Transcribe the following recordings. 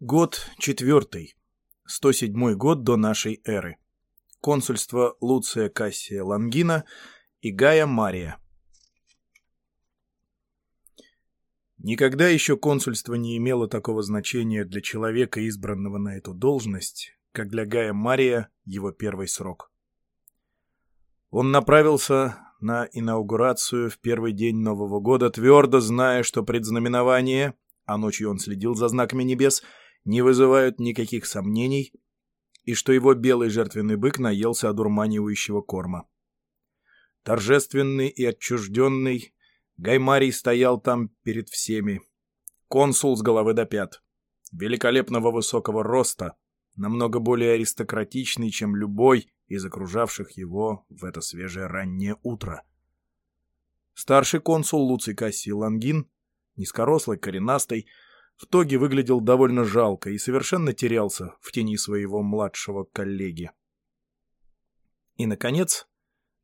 Год четвертый. 107 год до нашей эры. Консульство Луция Кассия Лангина и Гая Мария. Никогда еще консульство не имело такого значения для человека, избранного на эту должность, как для Гая Мария его первый срок. Он направился на инаугурацию в первый день Нового года, твердо зная, что предзнаменование, а ночью он следил за знаками небес, не вызывают никаких сомнений, и что его белый жертвенный бык наелся одурманивающего корма. Торжественный и отчужденный, Гаймарий стоял там перед всеми. Консул с головы до пят. Великолепного высокого роста, намного более аристократичный, чем любой из окружавших его в это свежее раннее утро. Старший консул Луций Кассий Лангин, низкорослый, коренастый, в тоге выглядел довольно жалко и совершенно терялся в тени своего младшего коллеги. И, наконец,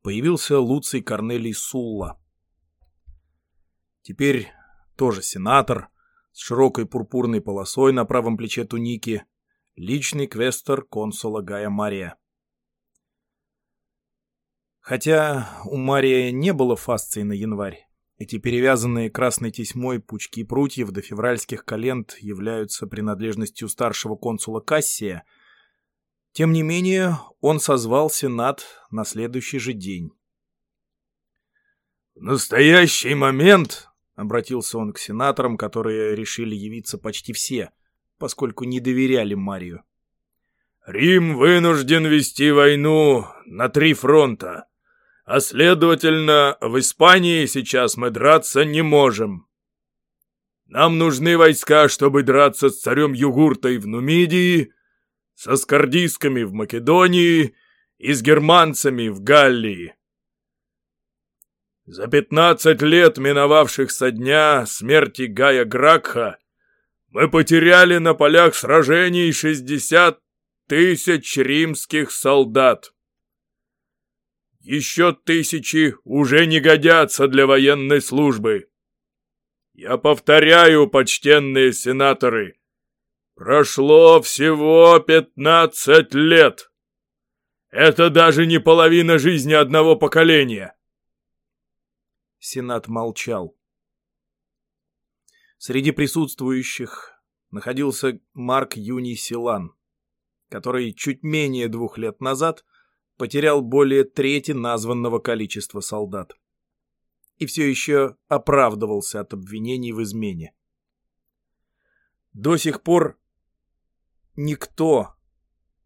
появился Луций Корнелий Сулла. Теперь тоже сенатор, с широкой пурпурной полосой на правом плече туники, личный квестер консула Гая Мария. Хотя у Мария не было фасции на январь, эти перевязанные красной тесьмой пучки прутьев до февральских календ являются принадлежностью старшего консула Кассия. Тем не менее, он созвал Сенат на следующий же день. «В настоящий момент», — обратился он к сенаторам, которые решили явиться почти все, поскольку не доверяли Марию. «Рим вынужден вести войну на три фронта а следовательно, в Испании сейчас мы драться не можем. Нам нужны войска, чтобы драться с царем Югуртой в Нумидии, со скордисками в Македонии и с германцами в Галлии. За пятнадцать лет, миновавших со дня смерти Гая Гракха, мы потеряли на полях сражений шестьдесят тысяч римских солдат. Еще тысячи уже не годятся для военной службы. Я повторяю, почтенные сенаторы, прошло всего пятнадцать лет. Это даже не половина жизни одного поколения. Сенат молчал. Среди присутствующих находился Марк Юний Силан, который чуть менее двух лет назад потерял более трети названного количества солдат. И все еще оправдывался от обвинений в измене. До сих пор никто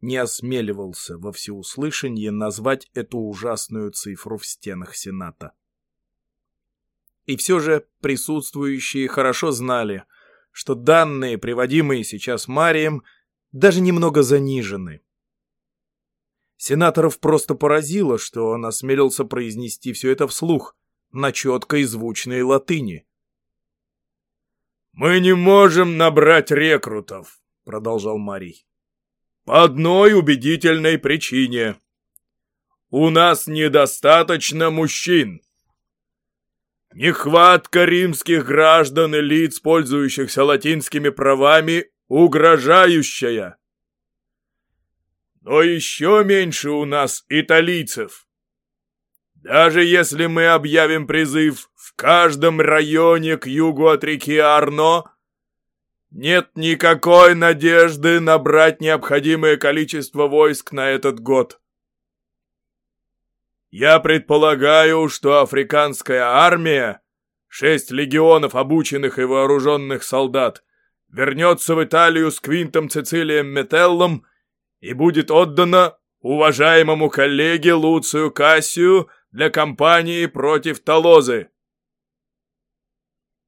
не осмеливался во всеуслышание назвать эту ужасную цифру в стенах Сената. И все же присутствующие хорошо знали, что данные, приводимые сейчас Марием, даже немного занижены. Сенаторов просто поразило, что он осмелился произнести все это вслух, на четкой звучной латыни. «Мы не можем набрать рекрутов», — продолжал Марий. «По одной убедительной причине. У нас недостаточно мужчин. Нехватка римских граждан и лиц, пользующихся латинскими правами, угрожающая но еще меньше у нас италийцев. Даже если мы объявим призыв в каждом районе к югу от реки Арно, нет никакой надежды набрать необходимое количество войск на этот год. Я предполагаю, что африканская армия, шесть легионов обученных и вооруженных солдат, вернется в Италию с Квинтом Цицилием Метеллом и будет отдана уважаемому коллеге Луцию Кассию для кампании против Толозы.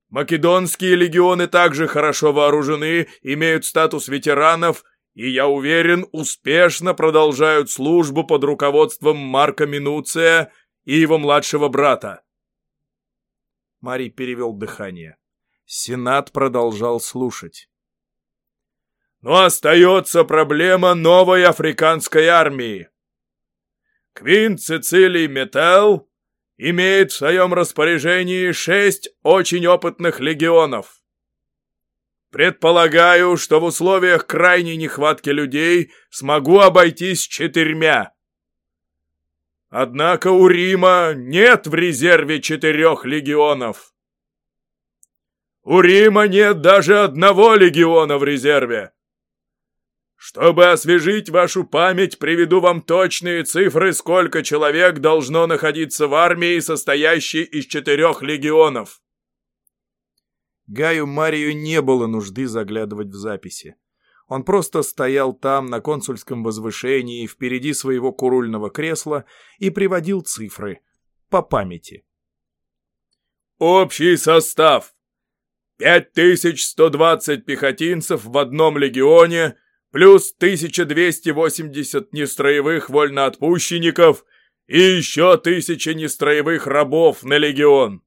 Македонские легионы также хорошо вооружены, имеют статус ветеранов и, я уверен, успешно продолжают службу под руководством Марка Минуция и его младшего брата. Марий перевел дыхание. Сенат продолжал слушать. Но остается проблема новой африканской армии. Квинт Цицилий Метел имеет в своем распоряжении шесть очень опытных легионов. предполагаю, что в условиях крайней нехватки людей смогу обойтись четырьмя. Однако у Рима нет в резерве четырех легионов. У Рима нет даже одного легиона в резерве. Чтобы освежить вашу память, приведу вам точные цифры, сколько человек должно находиться в армии, состоящей из четырех легионов. Гаю Марию не было нужды заглядывать в записи. Он просто стоял там, на консульском возвышении, впереди своего курульного кресла и приводил цифры по памяти. Общий состав. 5120 пехотинцев в одном легионе, плюс 1280 нестроевых вольноотпущенников и еще 1000 нестроевых рабов на легион.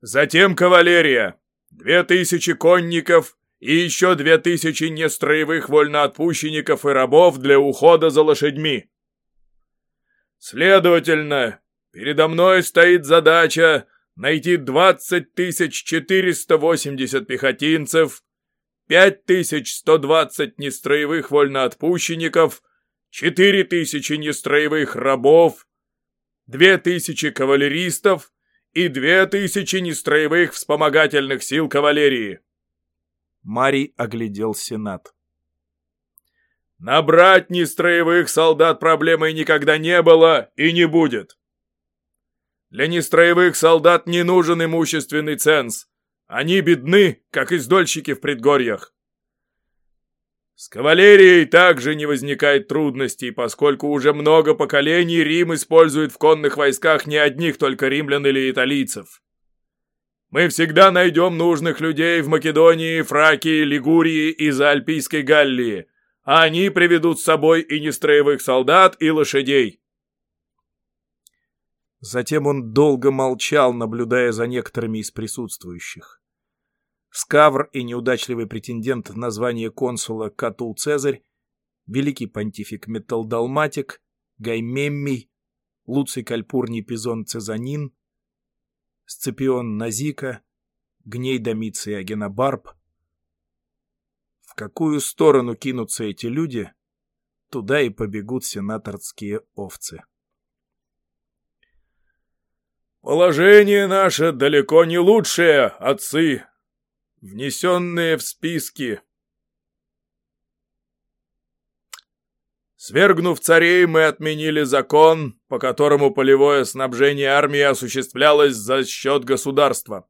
Затем кавалерия, 2000 конников и еще две тысячи нестроевых вольноотпущенников и рабов для ухода за лошадьми. Следовательно, передо мной стоит задача найти 20 480 пехотинцев, 5120 нестроевых вольноотпущенников, 4000 нестроевых рабов, 2000 кавалеристов и 2000 нестроевых вспомогательных сил кавалерии. Марий оглядел Сенат. «Набрать нестроевых солдат проблемой никогда не было и не будет. Для нестроевых солдат не нужен имущественный ценз. Они бедны, как издольщики в предгорьях. С кавалерией также не возникает трудностей, поскольку уже много поколений Рим использует в конных войсках не одних только римлян или италийцев. Мы всегда найдем нужных людей в Македонии, Фракии, Лигурии и Заальпийской Галлии, а они приведут с собой и нестроевых солдат, и лошадей. Затем он долго молчал, наблюдая за некоторыми из присутствующих. Скавр и неудачливый претендент на звание консула Катул Цезарь, великий понтифик Металдалматик, Гаймеммий, Луций Кальпурний Пизон Цезанин, Сципион Назика, Гней Домиций Агенобарб. В какую сторону кинутся эти люди, туда и побегут сенаторские овцы. «Положение наше далеко не лучшее, отцы, внесенные в списки», Свергнув царей, мы отменили закон, по которому полевое снабжение армии осуществлялось за счет государства.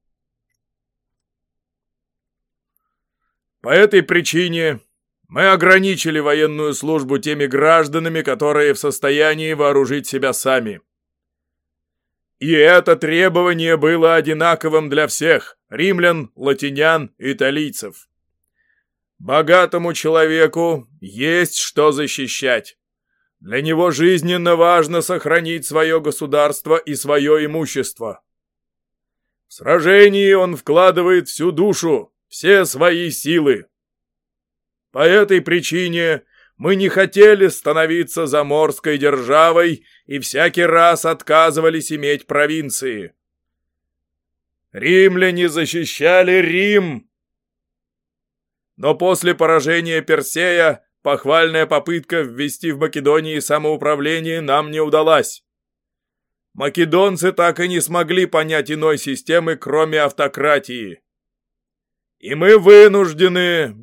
По этой причине мы ограничили военную службу теми гражданами, которые в состоянии вооружить себя сами. И это требование было одинаковым для всех – римлян, латинян, италийцев. Богатому человеку есть что защищать. Для него жизненно важно сохранить свое государство и свое имущество. В сражении он вкладывает всю душу, все свои силы. По этой причине мы не хотели становиться заморской державой и всякий раз отказывались иметь провинции. Римляне защищали Рим, но после поражения Персея похвальная попытка ввести в Македонии самоуправление нам не удалась. Македонцы так и не смогли понять иной системы, кроме автократии. И мы вынуждены...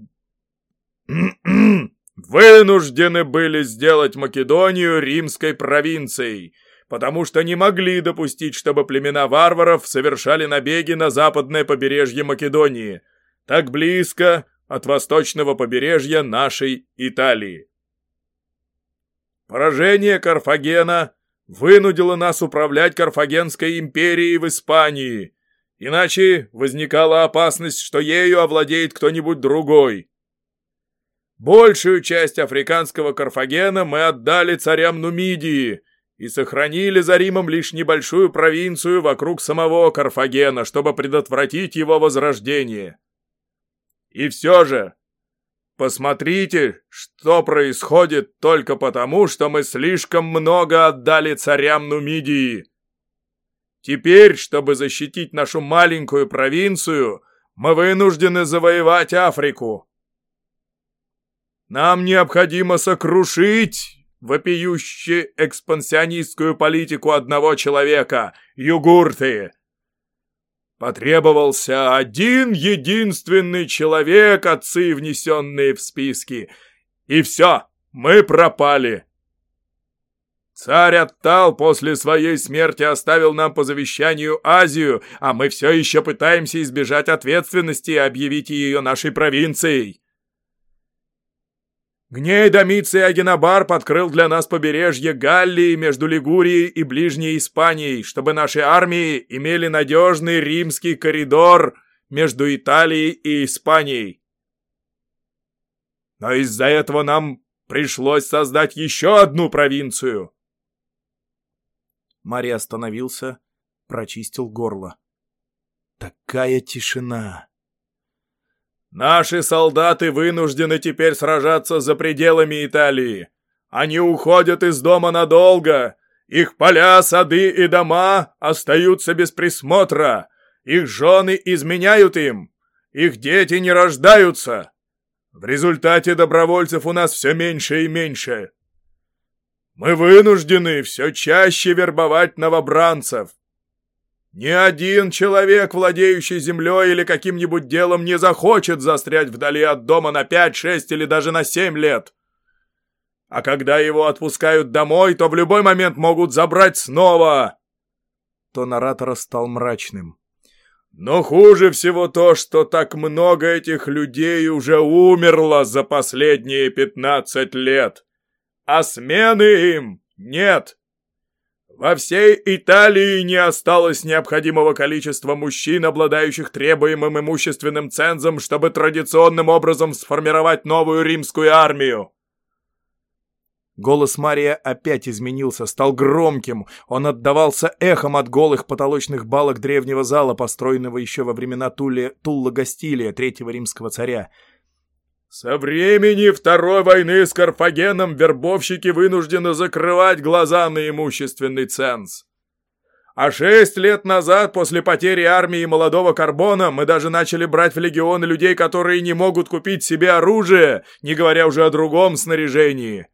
вынуждены были сделать Македонию римской провинцией, потому что не могли допустить, чтобы племена варваров совершали набеги на западное побережье Македонии, так близко, от восточного побережья нашей Италии. Поражение Карфагена вынудило нас управлять Карфагенской империей в Испании, иначе возникала опасность, что ею овладеет кто-нибудь другой. Большую часть африканского Карфагена мы отдали царям Нумидии и сохранили за Римом лишь небольшую провинцию вокруг самого Карфагена, чтобы предотвратить его возрождение. И все же, посмотрите, что происходит только потому, что мы слишком много отдали царям Нумидии. Теперь, чтобы защитить нашу маленькую провинцию, мы вынуждены завоевать Африку. Нам необходимо сокрушить вопиющую экспансионистскую политику одного человека — югурты. Потребовался один единственный человек, отцы, внесенные в списки. И все, мы пропали. Царь Аттал после своей смерти оставил нам по завещанию Азию, а мы все еще пытаемся избежать ответственности и объявить ее нашей провинцией. Гней Домиций Агенобар подкрыл для нас побережье Галлии между Лигурией и Ближней Испанией, чтобы наши армии имели надежный римский коридор между Италией и Испанией. Но из-за этого нам пришлось создать еще одну провинцию. Мария остановился, прочистил горло. Такая тишина! Наши солдаты вынуждены теперь сражаться за пределами Италии. Они уходят из дома надолго. Их поля, сады и дома остаются без присмотра. Их жены изменяют им. Их дети не рождаются. В результате добровольцев у нас все меньше и меньше. Мы вынуждены все чаще вербовать новобранцев. Ни один человек, владеющий землей или каким-нибудь делом, не захочет застрять вдали от дома на пять, шесть или даже на семь лет. А когда его отпускают домой, то в любой момент могут забрать снова. Тон оратора стал мрачным. Но хуже всего то, что так много этих людей уже умерло за последние пятнадцать лет. А смены им нет. Во всей Италии не осталось необходимого количества мужчин, обладающих требуемым имущественным цензом, чтобы традиционным образом сформировать новую римскую армию. Голос Мария опять изменился, стал громким. Он отдавался эхом от голых потолочных балок древнего зала, построенного еще во времена Тулли, Тулла Гастилия, третьего римского царя. Со времени Второй войны с Карфагеном вербовщики вынуждены закрывать глаза на имущественный ценз. А шесть лет назад, после потери армии молодого Карбона, мы даже начали брать в легионы людей, которые не могут купить себе оружие, не говоря уже о другом снаряжении.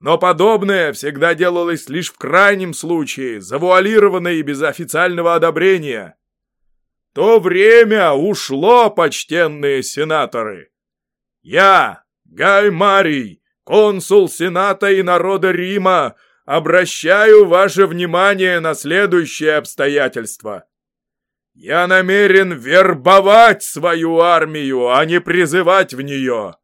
Но подобное всегда делалось лишь в крайнем случае, завуалированно и без официального одобрения. То время ушло, почтенные сенаторы. Я, Гай Марий, консул Сената и народа Рима, обращаю ваше внимание на следующее обстоятельство. Я намерен вербовать свою армию, а не призывать в нее.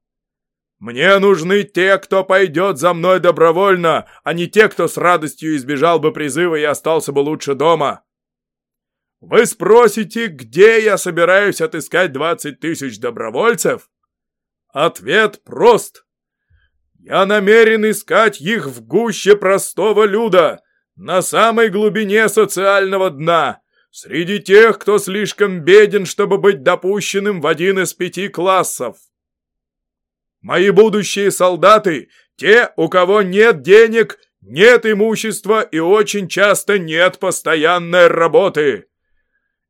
Мне нужны те, кто пойдет за мной добровольно, а не те, кто с радостью избежал бы призыва и остался бы лучше дома. Вы спросите, где я собираюсь отыскать 20 тысяч добровольцев? Ответ прост. Я намерен искать их в гуще простого люда, на самой глубине социального дна, среди тех, кто слишком беден, чтобы быть допущенным в один из пяти классов. Мои будущие солдаты — те, у кого нет денег, нет имущества и очень часто нет постоянной работы.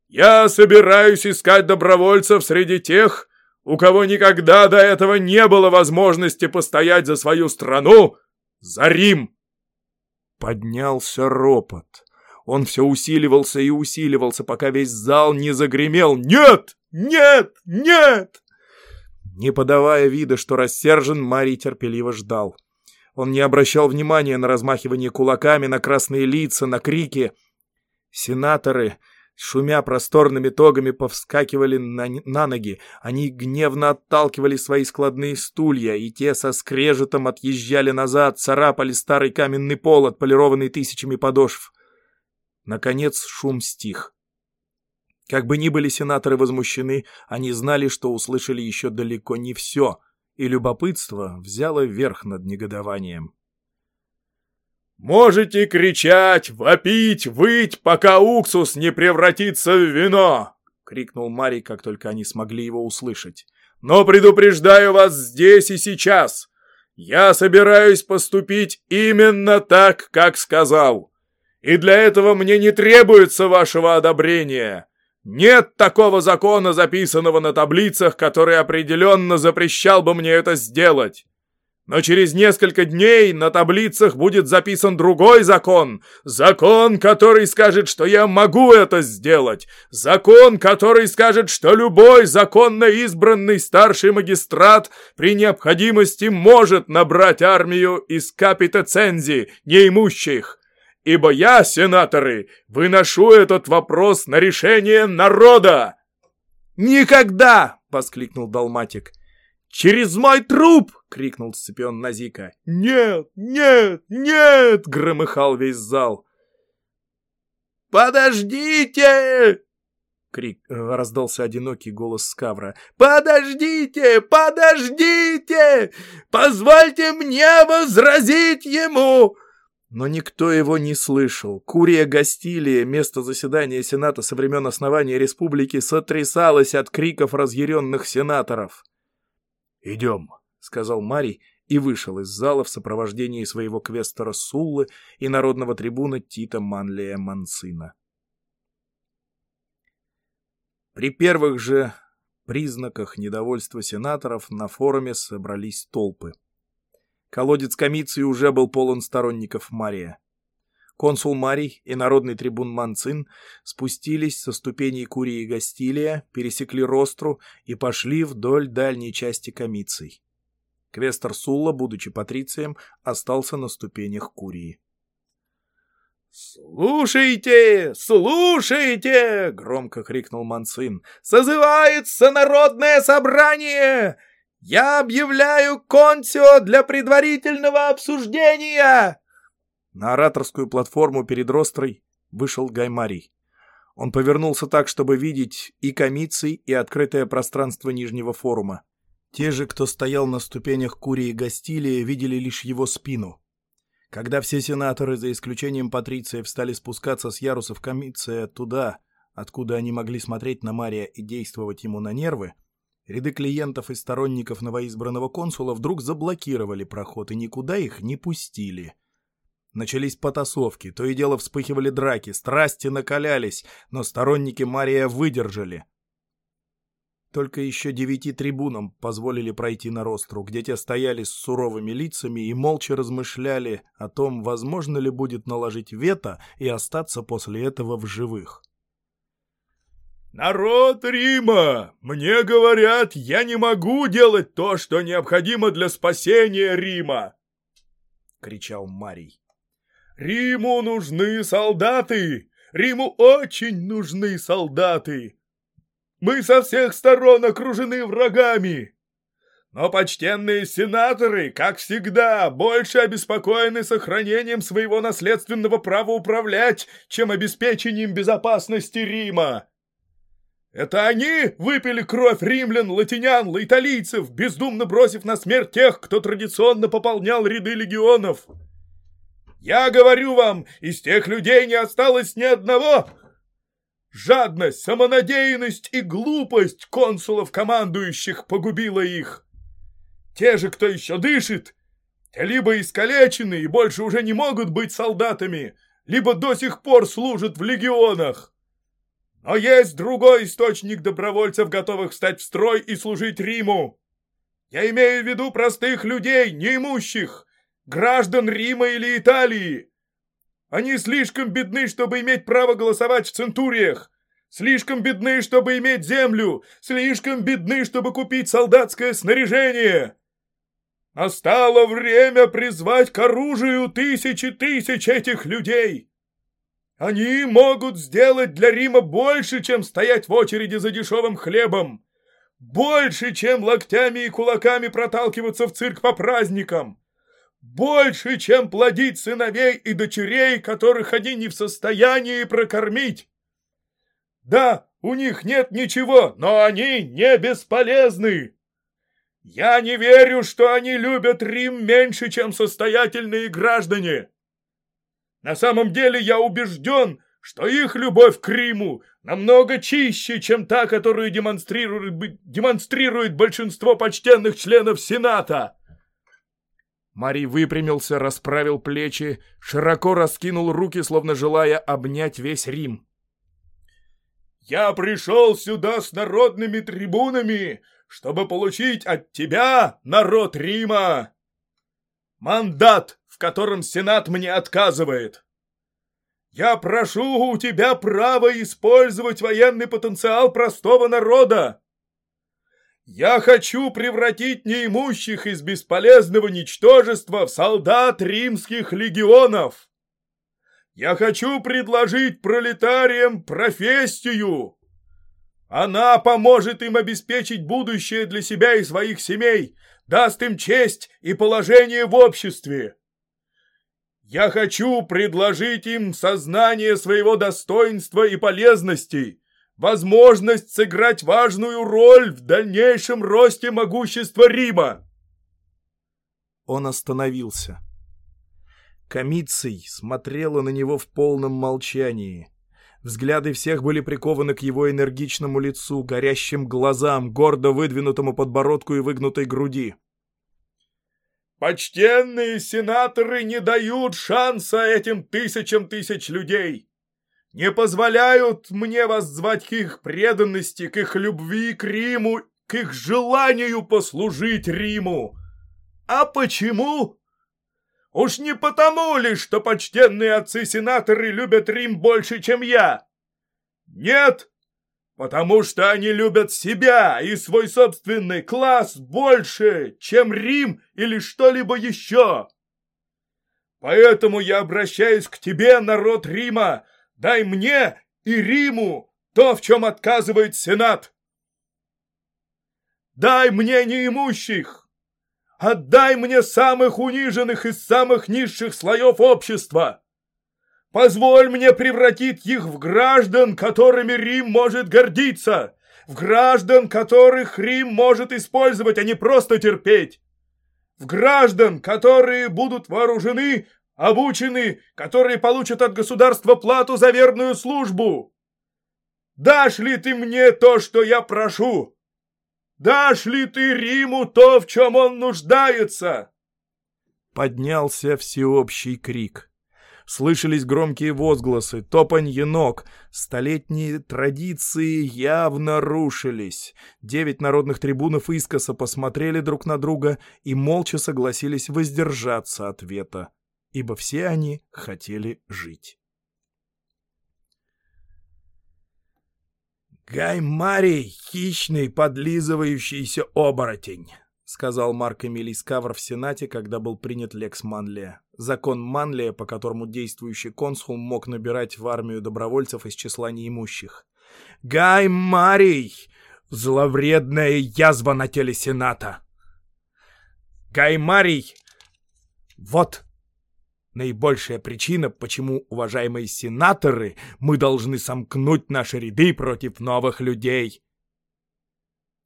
Я собираюсь искать добровольцев среди тех, у кого никогда до этого не было возможности постоять за свою страну, за Рим!» Поднялся ропот. Он все усиливался и усиливался, пока весь зал не загремел «Нет! Нет! Нет!» Не подавая вида, что рассержен, Марий терпеливо ждал. Он не обращал внимания на размахивание кулаками, на красные лица, на крики. Сенаторы шумя просторными тогами, повскакивали на, на ноги. Они гневно отталкивали свои складные стулья, и те со скрежетом отъезжали назад, царапали старый каменный пол, отполированный тысячами подошв. Наконец шум стих. Как бы ни были сенаторы возмущены, они знали, что услышали еще далеко не все, и любопытство взяло верх над негодованием. Можете кричать, вопить, выть, пока уксус не превратится в вино!» — крикнул Марий, как только они смогли его услышать. «Но предупреждаю вас здесь и сейчас! Я собираюсь поступить именно так, как сказал. И для этого мне не требуется вашего одобрения. Нет такого закона, записанного на таблицах, который определенно запрещал бы мне это сделать. Но через несколько дней на таблицах будет записан другой закон. Закон, который скажет, что я могу это сделать. Закон, который скажет, что любой законно избранный старший магистрат при необходимости может набрать армию из капитацензи, неимущих. Ибо я, сенаторы, выношу этот вопрос на решение народа. «Никогда!» — воскликнул Далматик. «Через мой труп!» — крикнул Сципион Назика. «Нет, нет, нет!» — громыхал весь зал. «Подождите!» — крик э, раздался одинокий голос Скавра. «Подождите! Подождите! Позвольте мне возразить ему!» Но никто его не слышал. Курия Гастилия, место заседания Сената со времен основания республики, сотрясалось от криков разъяренных сенаторов. «Идем», — сказал Марий и вышел из зала в сопровождении своего квестора Суллы и народного трибуна Тита Манлия Мансина. При первых же признаках недовольства сенаторов на форуме собрались толпы. Колодец комиции уже был полон сторонников Мария. Консул Марий и народный трибун Манцин спустились со ступеней Курии Гастилия, пересекли Ростру и пошли вдоль дальней части комиций. Квестор Сулла, будучи патрицием, остался на ступенях Курии. «Слушайте! Слушайте!» — громко крикнул Манцин. «Созывается народное собрание! Я объявляю консио для предварительного обсуждения!» На ораторскую платформу перед Рострой вышел Гаймарий. Он повернулся так, чтобы видеть и комиций, и открытое пространство Нижнего форума. Те же, кто стоял на ступенях Курии Гастилия, видели лишь его спину. Когда все сенаторы, за исключением Патриция, стали спускаться с ярусов комиция туда, откуда они могли смотреть на Мария и действовать ему на нервы, ряды клиентов и сторонников новоизбранного консула вдруг заблокировали проход и никуда их не пустили. Начались потасовки, то и дело вспыхивали драки, страсти накалялись, но сторонники Мария выдержали. Только еще девяти трибунам позволили пройти на Ростру, где те стояли с суровыми лицами и молча размышляли о том, возможно ли будет наложить вето и остаться после этого в живых. «Народ Рима! Мне говорят, я не могу делать то, что необходимо для спасения Рима!» — кричал Марий. Риму нужны солдаты! Риму очень нужны солдаты! Мы со всех сторон окружены врагами! Но почтенные сенаторы, как всегда, больше обеспокоены сохранением своего наследственного права управлять, чем обеспечением безопасности Рима. Это они выпили кровь римлян, латинян, лаиталийцев, бездумно бросив на смерть тех, кто традиционно пополнял ряды легионов. Я говорю вам, из тех людей не осталось ни одного. Жадность, самонадеянность и глупость консулов-командующих погубила их. Те же, кто еще дышит, либо искалечены и больше уже не могут быть солдатами, либо до сих пор служат в легионах. Но есть другой источник добровольцев, готовых встать в строй и служить Риму. Я имею в виду простых людей, неимущих, граждан Рима или Италии. Они слишком бедны, чтобы иметь право голосовать в центуриях. Слишком бедны, чтобы иметь землю. Слишком бедны, чтобы купить солдатское снаряжение. Настало время призвать к оружию тысячи тысяч этих людей. Они могут сделать для Рима больше, чем стоять в очереди за дешевым хлебом. Больше, чем локтями и кулаками проталкиваться в цирк по праздникам больше, чем плодить сыновей и дочерей, которых они не в состоянии прокормить. Да, у них нет ничего, но они не бесполезны. Я не верю, что они любят Рим меньше, чем состоятельные граждане. На самом деле я убежден, что их любовь к Риму намного чище, чем та, которую демонстрирует, демонстрирует большинство почтенных членов Сената. Марий выпрямился, расправил плечи, широко раскинул руки, словно желая обнять весь Рим. Я пришел сюда с народными трибунами, чтобы получить от тебя, народ Рима, мандат, в котором Сенат мне отказывает. Я прошу у тебя право использовать военный потенциал простого народа. Я хочу превратить неимущих из бесполезного ничтожества в солдат римских легионов. Я хочу предложить пролетариям профессию. Она поможет им обеспечить будущее для себя и своих семей, даст им честь и положение в обществе. Я хочу предложить им сознание своего достоинства и полезности, возможность сыграть важную роль в дальнейшем росте могущества Рима. Он остановился. Комиций смотрела на него в полном молчании. Взгляды всех были прикованы к его энергичному лицу, горящим глазам, гордо выдвинутому подбородку и выгнутой груди. Почтенные сенаторы не дают шанса этим тысячам тысяч людей. Не позволяют мне воззвать к их преданности, к их любви к Риму, к их желанию послужить Риму. А почему? Уж не потому ли, что почтенные отцы-сенаторы любят Рим больше, чем я? Нет, Потому что они любят себя и свой собственный класс больше, чем Рим или что-либо еще. Поэтому я обращаюсь к тебе, народ Рима. Дай мне и Риму то, в чем отказывает Сенат. Дай мне неимущих. Отдай мне самых униженных из самых низших слоев общества. Позволь мне превратить их в граждан, которыми Рим может гордиться, в граждан, которых Рим может использовать, а не просто терпеть, в граждан, которые будут вооружены, обучены, которые получат от государства плату за верную службу. Дашь ли ты мне то, что я прошу? Дашь ли ты Риму то, в чем он нуждается?» Поднялся всеобщий крик. Слышались громкие возгласы, топанье ног. Столетние традиции явно рушились. Девять народных трибунов искоса посмотрели друг на друга и молча согласились воздержаться от вета, ибо все они хотели жить. «Гай Марий — хищный, подлизывающийся оборотень», — сказал Марк Эмилий Скавр в Сенате, когда был принят Лекс Манлия. Закон Манлия, по которому действующий консул мог набирать в армию добровольцев из числа неимущих. «Гай Марий! Зловредная язва на теле Сената!» «Гай Марий! Вот наибольшая причина, почему, уважаемые сенаторы, мы должны сомкнуть наши ряды против новых людей!»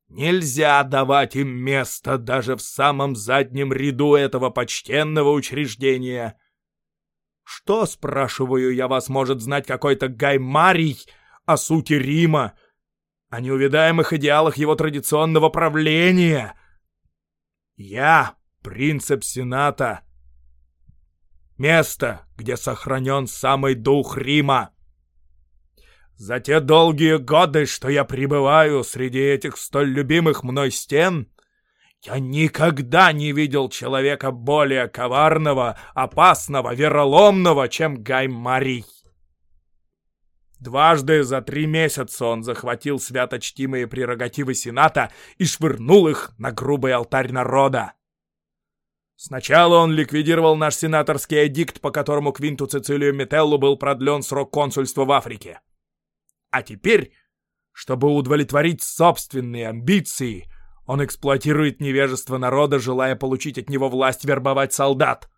Нельзя давать им место даже в самом заднем ряду этого почтенного учреждения. Что, спрашиваю я вас, может знать какой-то Гаймарий о сути Рима, о неувидаемых идеалах его традиционного правления? Я, принцип Сената, место, где сохранен самый дух Рима. За те долгие годы, что я пребываю среди этих столь любимых мной стен, я никогда не видел человека более коварного, опасного, вероломного, чем Гай Марий. Дважды за три месяца он захватил святочтимые прерогативы Сената и швырнул их на грубый алтарь народа. Сначала он ликвидировал наш сенаторский эдикт, по которому Квинту Цицилию Метеллу был продлен срок консульства в Африке. А теперь, чтобы удовлетворить собственные амбиции, он эксплуатирует невежество народа, желая получить от него власть вербовать солдат.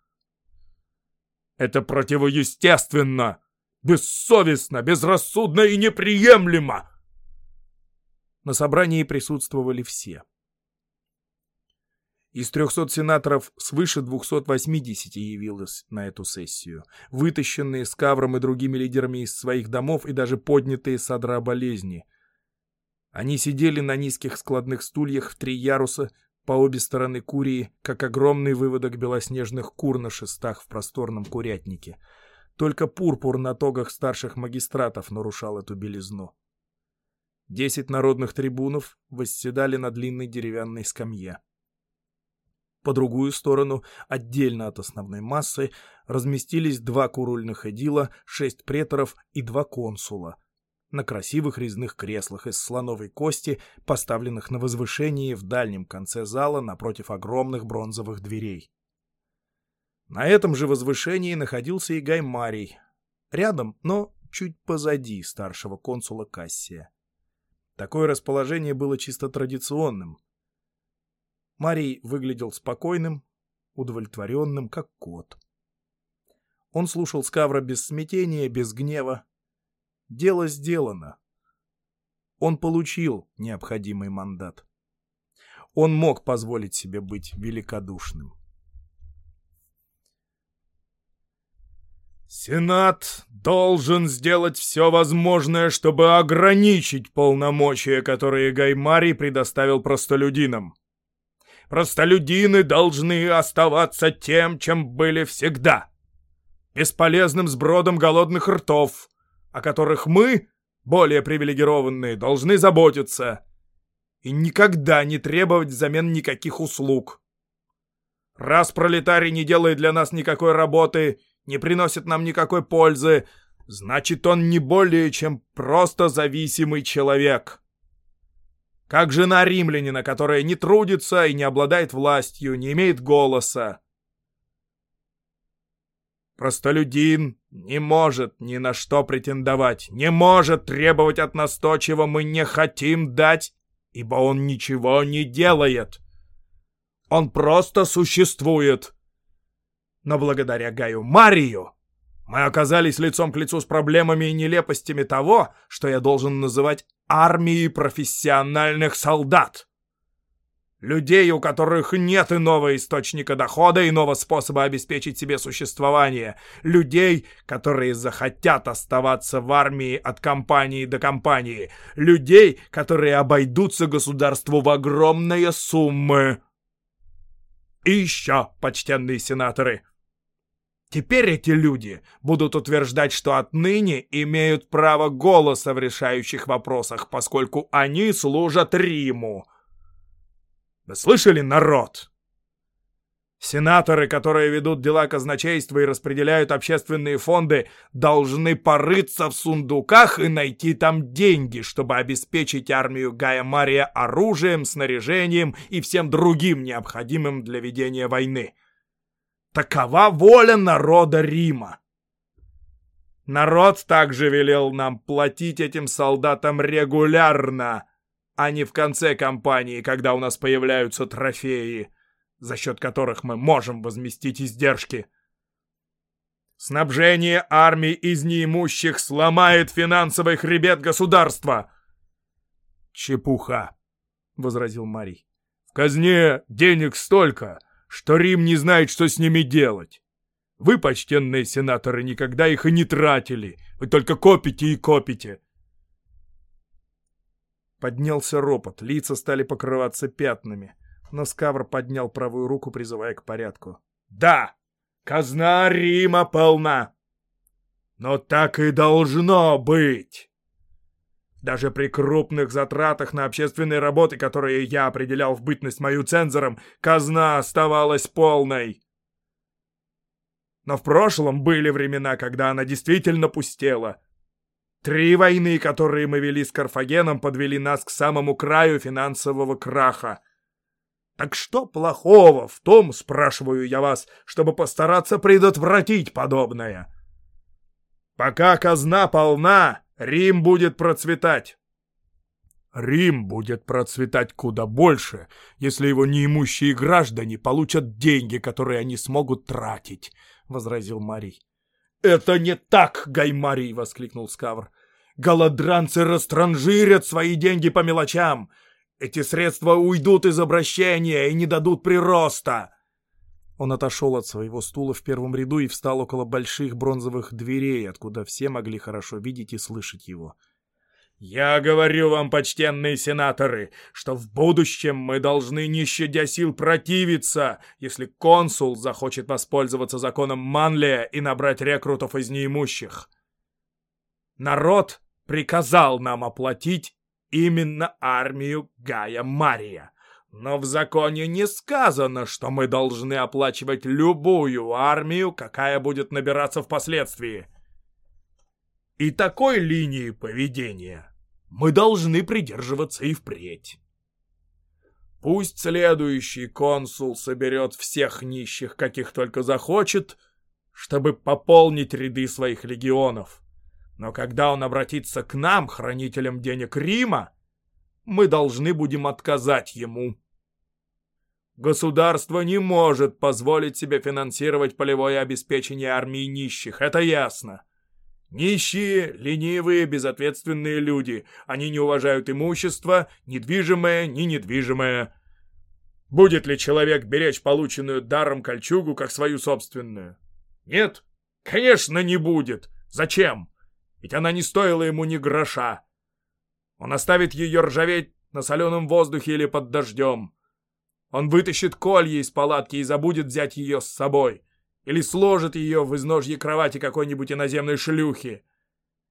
Это противоестественно, бессовестно, безрассудно и неприемлемо. На собрании присутствовали все. Из 300 сенаторов свыше 280 явилось на эту сессию, вытащенные с Кавром и другими лидерами из своих домов и даже поднятые с одра болезни. Они сидели на низких складных стульях в три яруса по обе стороны Курии, как огромный выводок белоснежных кур на шестах в просторном курятнике. Только пурпур на тогах старших магистратов нарушал эту белизну. Десять народных трибунов восседали на длинной деревянной скамье. По другую сторону, отдельно от основной массы, разместились два курульных эдила, шесть преторов и два консула на красивых резных креслах из слоновой кости, поставленных на возвышении в дальнем конце зала напротив огромных бронзовых дверей. На этом же возвышении находился и Гаймарий, рядом, но чуть позади старшего консула Кассия. Такое расположение было чисто традиционным — Марий выглядел спокойным, удовлетворенным, как кот. Он слушал Скавра без смятения, без гнева. Дело сделано. Он получил необходимый мандат. Он мог позволить себе быть великодушным. Сенат должен сделать все возможное, чтобы ограничить полномочия, которые Гаймарий предоставил простолюдинам. Простолюдины должны оставаться тем, чем были всегда. Бесполезным сбродом голодных ртов, о которых мы, более привилегированные, должны заботиться. И никогда не требовать взамен никаких услуг. Раз пролетарий не делает для нас никакой работы, не приносит нам никакой пользы, значит он не более чем просто зависимый человек. Как жена римлянина, которая не трудится и не обладает властью, не имеет голоса. Простолюдин не может ни на что претендовать, не может требовать от нас то, чего мы не хотим дать, ибо он ничего не делает. Он просто существует. Но благодаря Гаю Марию мы оказались лицом к лицу с проблемами и нелепостями того, что я должен называть армии профессиональных солдат. Людей, у которых нет иного источника дохода, иного способа обеспечить себе существование. Людей, которые захотят оставаться в армии от компании до компании. Людей, которые обойдутся государству в огромные суммы. И еще, почтенные сенаторы, Теперь эти люди будут утверждать, что отныне имеют право голоса в решающих вопросах, поскольку они служат Риму. Вы слышали, народ? Сенаторы, которые ведут дела казначейства и распределяют общественные фонды, должны порыться в сундуках и найти там деньги, чтобы обеспечить армию Гая Мария оружием, снаряжением и всем другим необходимым для ведения войны. Такова воля народа Рима. Народ также велел нам платить этим солдатам регулярно, а не в конце кампании, когда у нас появляются трофеи, за счет которых мы можем возместить издержки. Снабжение армии из неимущих сломает финансовый хребет государства. Чепуха, — возразил Марий. В казне денег столько, — что Рим не знает, что с ними делать. Вы, почтенные сенаторы, никогда их и не тратили. Вы только копите и копите. Поднялся ропот, лица стали покрываться пятнами. Но Скавр поднял правую руку, призывая к порядку. «Да, казна Рима полна. Но так и должно быть!» Даже при крупных затратах на общественные работы, которые я определял в бытность мою цензором, казна оставалась полной. Но в прошлом были времена, когда она действительно пустела. Три войны, которые мы вели с Карфагеном, подвели нас к самому краю финансового краха. Так что плохого в том, спрашиваю я вас, чтобы постараться предотвратить подобное? Пока казна полна, Рим будет процветать. Рим будет процветать куда больше, если его неимущие граждане получат деньги, которые они смогут тратить, — возразил Марий. — Это не так, Гаймарий! — воскликнул Скавр. — Голодранцы растранжирят свои деньги по мелочам. Эти средства уйдут из обращения и не дадут прироста. Он отошел от своего стула в первом ряду и встал около больших бронзовых дверей, откуда все могли хорошо видеть и слышать его. «Я говорю вам, почтенные сенаторы, что в будущем мы должны, не щадя сил, противиться, если консул захочет воспользоваться законом Манлия и набрать рекрутов из неимущих. Народ приказал нам оплатить именно армию Гая Мария. Но в законе не сказано, что мы должны оплачивать любую армию, какая будет набираться впоследствии. И такой линии поведения мы должны придерживаться и впредь. Пусть следующий консул соберет всех нищих, каких только захочет, чтобы пополнить ряды своих легионов. Но когда он обратится к нам, хранителям денег Рима, мы должны будем отказать ему. Государство не может позволить себе финансировать полевое обеспечение армии нищих, это ясно. Нищие, ленивые, безответственные люди. Они не уважают имущество, недвижимое, ни недвижимое. Будет ли человек беречь полученную даром кольчугу как свою собственную? Нет, конечно, не будет. Зачем? Ведь она не стоила ему ни гроша. Он оставит ее ржаветь на соленом воздухе или под дождем. Он вытащит колье из палатки и забудет взять ее с собой. Или сложит ее в изножье кровати какой-нибудь иноземной шлюхи.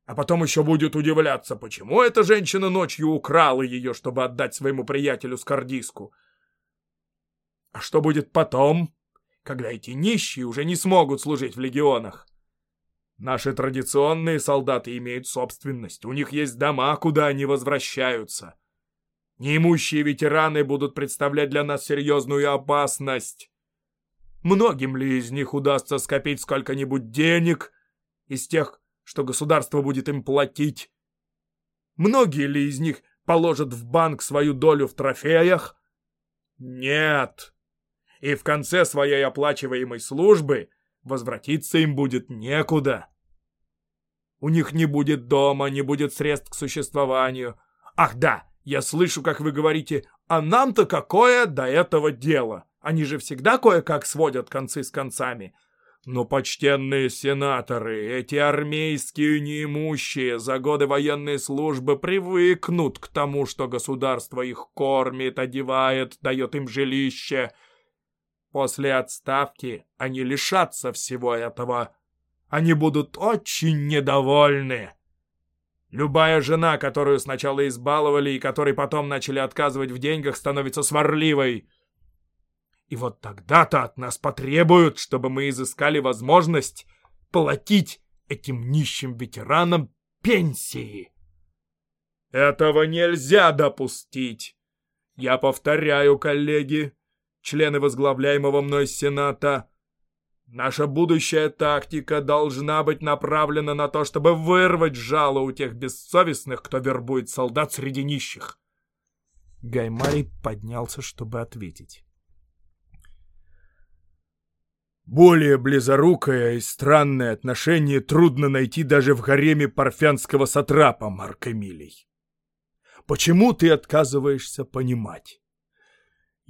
А потом еще будет удивляться, почему эта женщина ночью украла ее, чтобы отдать своему приятелю Скордиску. А что будет потом, когда эти нищие уже не смогут служить в легионах? Наши традиционные солдаты имеют собственность, у них есть дома, куда они возвращаются. Неимущие ветераны будут представлять для нас серьезную опасность. Многим ли из них удастся скопить сколько-нибудь денег из тех, что государство будет им платить? Многие ли из них положат в банк свою долю в трофеях? Нет. И в конце своей оплачиваемой службы возвратиться им будет некуда. У них не будет дома, не будет средств к существованию. Ах да, я слышу, как вы говорите, а нам-то какое до этого дело? Они же всегда кое-как сводят концы с концами. Но почтенные сенаторы, эти армейские неимущие за годы военной службы привыкнут к тому, что государство их кормит, одевает, дает им жилище. После отставки они лишатся всего этого. Они будут очень недовольны. Любая жена, которую сначала избаловали и которой потом начали отказывать в деньгах, становится сварливой. И вот тогда-то от нас потребуют, чтобы мы изыскали возможность платить этим нищим ветеранам пенсии. Этого нельзя допустить. Я повторяю, коллеги, члены возглавляемого мной Сената, наша будущая тактика должна быть направлена на то, чтобы вырвать жало у тех бессовестных, кто вербует солдат среди нищих. Гаймарий поднялся, чтобы ответить. Более близорукое и странное отношение трудно найти даже в гареме парфянского сатрапа, Марк Эмилий. Почему ты отказываешься понимать?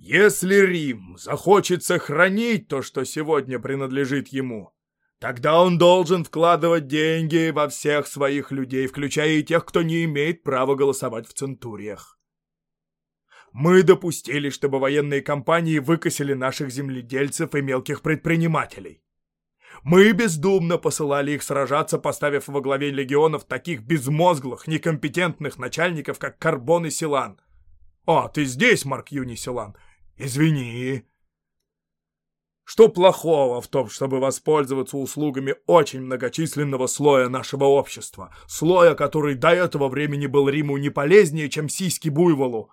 Если Рим захочет сохранить то, что сегодня принадлежит ему, тогда он должен вкладывать деньги во всех своих людей, включая и тех, кто не имеет права голосовать в центуриях. Мы допустили, чтобы военные компании выкосили наших земледельцев и мелких предпринимателей. Мы бездумно посылали их сражаться, поставив во главе легионов таких безмозглых, некомпетентных начальников, как Карбон и Силан. О, ты здесь, Марк Юни Силан? Извини. Что плохого в том, чтобы воспользоваться услугами очень многочисленного слоя нашего общества? Слоя, который до этого времени был Риму не полезнее, чем сиськи буйволу.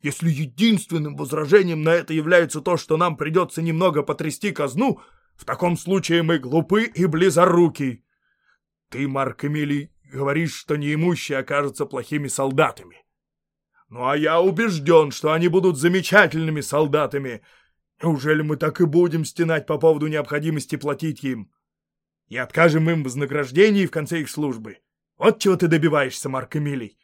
Если единственным возражением на это является то, что нам придется немного потрясти казну, в таком случае мы глупы и близоруки. Ты, Марк Эмилий, говоришь, что неимущие окажутся плохими солдатами. Ну а я убежден, что они будут замечательными солдатами. Неужели мы так и будем стенать по поводу необходимости платить им? И откажем им в вознаграждении в конце их службы? Вот чего ты добиваешься, Марк Эмилий.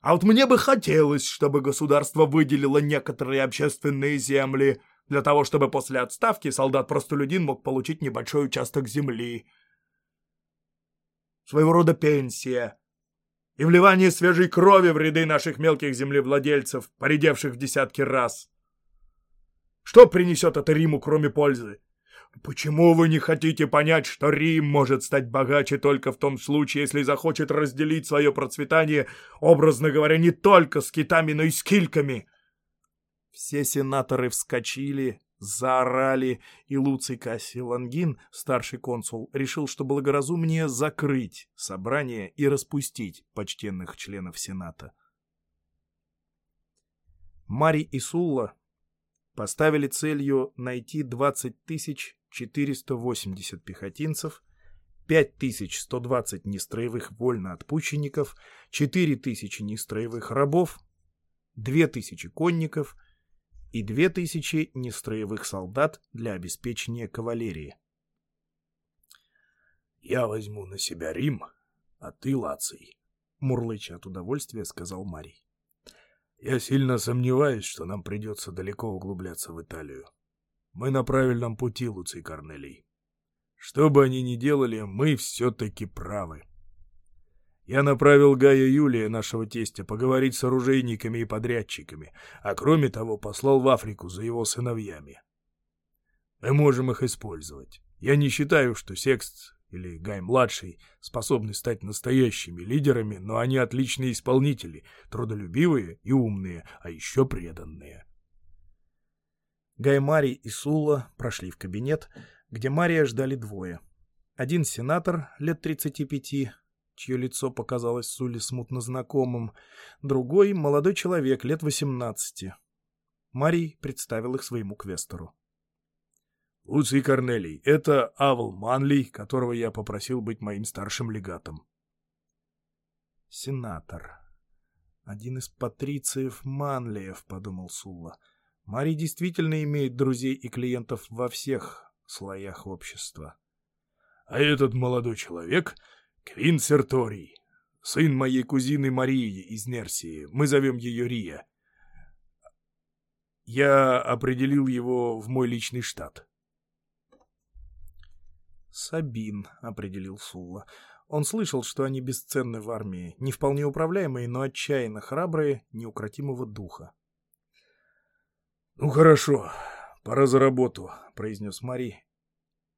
А вот мне бы хотелось, чтобы государство выделило некоторые общественные земли для того, чтобы после отставки солдат-простолюдин мог получить небольшой участок земли. Своего рода пенсия. И вливание свежей крови в ряды наших мелких землевладельцев, поредевших в десятки раз. Что принесет это Риму, кроме пользы? Почему вы не хотите понять, что Рим может стать богаче только в том случае, если захочет разделить свое процветание, образно говоря, не только с китами, но и с кильками? Все сенаторы вскочили, заорали, и Луций Кассий Лангин, старший консул, решил, что благоразумнее закрыть собрание и распустить почтенных членов Сената. Мари и Сулла поставили целью найти 20 480 пехотинцев, 5120 нестроевых вольноотпущенников, 4000 нестроевых рабов, 2000 конников и 2000 нестроевых солдат для обеспечения кавалерии. «Я возьму на себя Рим, а ты Лаций», — мурлыча от удовольствия сказал Марий. Я сильно сомневаюсь, что нам придется далеко углубляться в Италию. Мы на правильном пути, Луций Корнелий. Что бы они ни делали, мы все-таки правы. Я направил Гая Юлия, нашего тестя, поговорить с оружейниками и подрядчиками, а кроме того послал в Африку за его сыновьями. Мы можем их использовать. Я не считаю, что Секст или Гай-младший способны стать настоящими лидерами, но они отличные исполнители, трудолюбивые и умные, а еще преданные. Гай Мари и Сула прошли в кабинет, где Мария ждали двое. Один сенатор лет 35, чье лицо показалось Суле смутно знакомым, другой — молодой человек лет 18. Марий представил их своему квестору. Луций Корнелий, это Авл Манли, которого я попросил быть моим старшим легатом. Сенатор. Один из патрициев Манлиев, подумал Сулла. Мари действительно имеет друзей и клиентов во всех слоях общества. А этот молодой человек — Квин Серторий, сын моей кузины Марии из Нерсии. Мы зовем ее Рия. Я определил его в мой личный штат. Сабин, — определил Сулла. Он слышал, что они бесценны в армии, не вполне управляемые, но отчаянно храбрые, неукротимого духа. — Ну хорошо, пора за работу, — произнес Мари.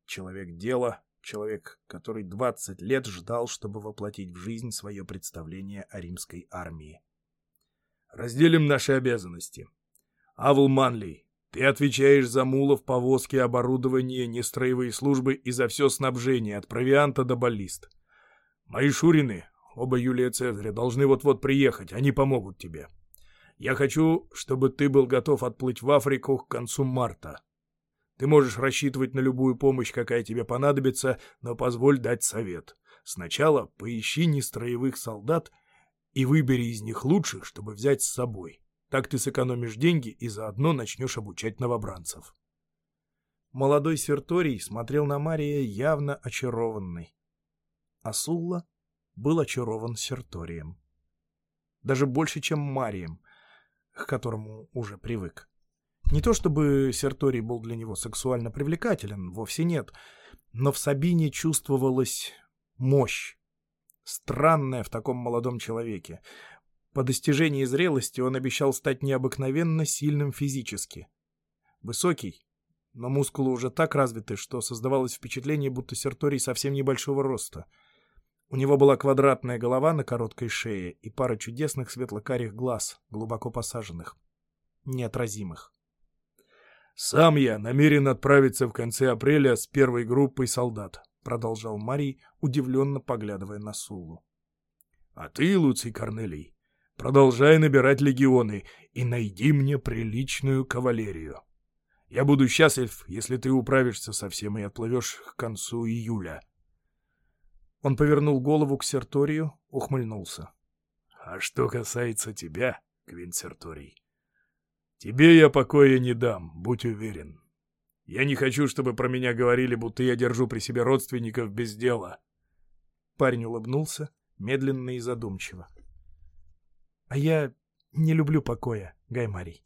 Человек дела, человек, который двадцать лет ждал, чтобы воплотить в жизнь свое представление о римской армии. Разделим наши обязанности. Авл Манли, ты отвечаешь за мулов, повозки, оборудование, нестроевые службы и за все снабжение, от провианта до баллист. Мои шурины, оба Юлия Цезаря, должны вот-вот приехать, они помогут тебе. Я хочу, чтобы ты был готов отплыть в Африку к концу марта. Ты можешь рассчитывать на любую помощь, какая тебе понадобится, но позволь дать совет. Сначала поищи нестроевых солдат и выбери из них лучших, чтобы взять с собой. Так ты сэкономишь деньги и заодно начнешь обучать новобранцев. Молодой Серторий смотрел на Мария явно очарованный. А Сулла был очарован Серторием. Даже больше, чем Марием, к которому уже привык. Не то чтобы Серторий был для него сексуально привлекателен, вовсе нет, но в Сабине чувствовалась мощь, странная в таком молодом человеке. По достижении зрелости он обещал стать необыкновенно сильным физически. Высокий, но мускулы уже так развиты, что создавалось впечатление, будто Серторий совсем небольшого роста. У него была квадратная голова на короткой шее и пара чудесных светло-карих глаз, глубоко посаженных, неотразимых. «Сам я намерен отправиться в конце апреля с первой группой солдат», — продолжал Марий, удивленно поглядывая на Сулу. «А ты, Луций Корнелий, Продолжай набирать легионы и найди мне приличную кавалерию. Я буду счастлив, если ты управишься со всем и отплывешь к концу июля. Он повернул голову к Серторию, ухмыльнулся. — А что касается тебя, Квин Серторий, тебе я покоя не дам, будь уверен. Я не хочу, чтобы про меня говорили, будто я держу при себе родственников без дела. Парень улыбнулся, медленно и задумчиво. А я не люблю покоя, Гаймарий.